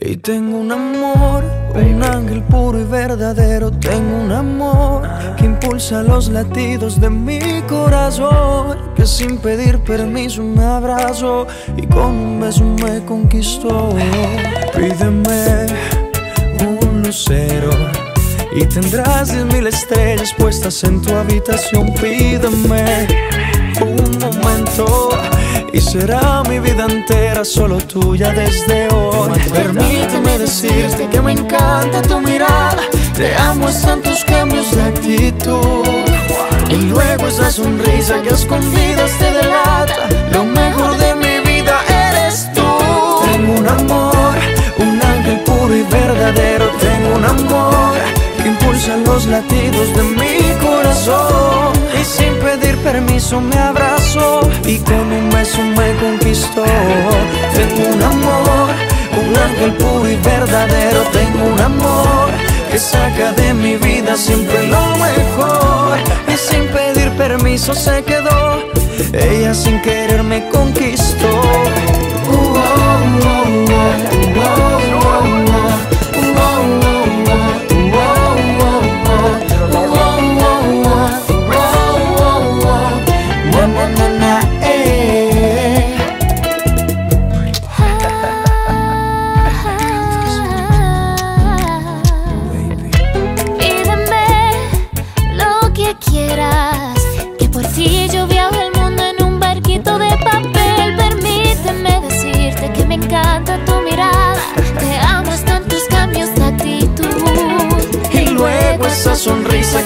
Y tengo un amor, un ángel puro y verdadero. Tengo un amor que impulsa los latidos de mi corazón. Que sin pedir permiso me abrazó y con un beso me conquistó. Pídeme un lucero y tendrás diez mil estrellas puestas en tu habitación. Pídeme un momento y será mi vida entera solo tuya desde hoy. Permíteme decirte que me encanta tu mirada, te amo están tus cambios de actitud. Y luego esa sonrisa que escondidas te delata, lo mejor de mi vida eres tú. Tengo un amor, un ángel puro y verdadero, tengo un amor que impulsa los latidos de mi corazón. Permiso me abrazó y con un beso me conquistó. Tengo un amor, un ángel puro y verdadero. Tengo un amor que saca de mi vida siempre lo mejor. Y sin pedir permiso se quedó. Ella sin querer me conquistó.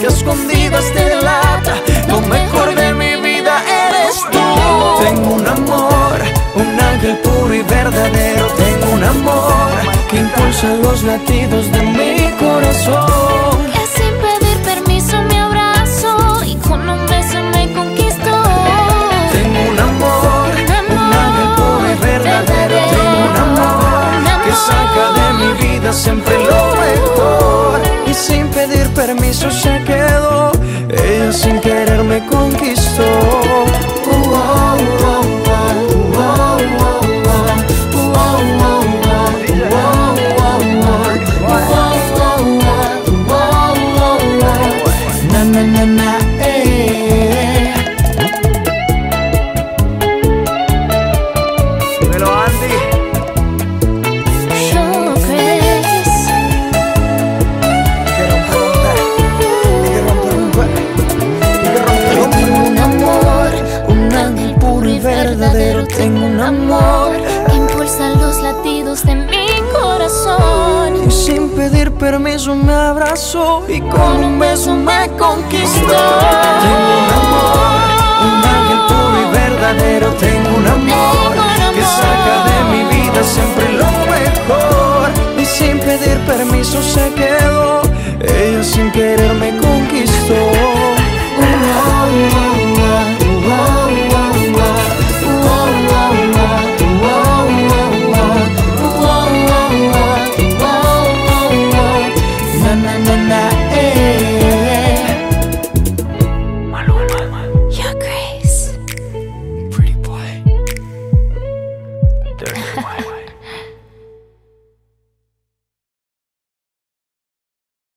Que escondidas te delata Lo mejor de mi vida eres tú. Tengo un amor, un ángel puro y verdadero. Tengo un amor que impulsa los latidos de mi corazón. Que sin pedir permiso me abrazó y con un beso me conquistó. Tengo un amor, un ángel puro y verdadero. Tengo un amor que saca de mi vida siempre lo mejor sin pedir permiso se quedó. Ella sin querer pedir permiso me abrazó y con un beso me conquistó. Tengo un amor, un ángel puro y verdadero. Tengo un amor que saca de mi vida siempre lo mejor. Y sin pedir permiso se quedó, ella sin querer me conquistó.